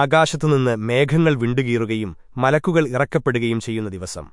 ആകാശത്തുനിന്ന് മേഘങ്ങൾ വിണ്ടുകീറുകയും മലക്കുകൾ ഇറക്കപ്പെടുകയും ചെയ്യുന്ന ദിവസം.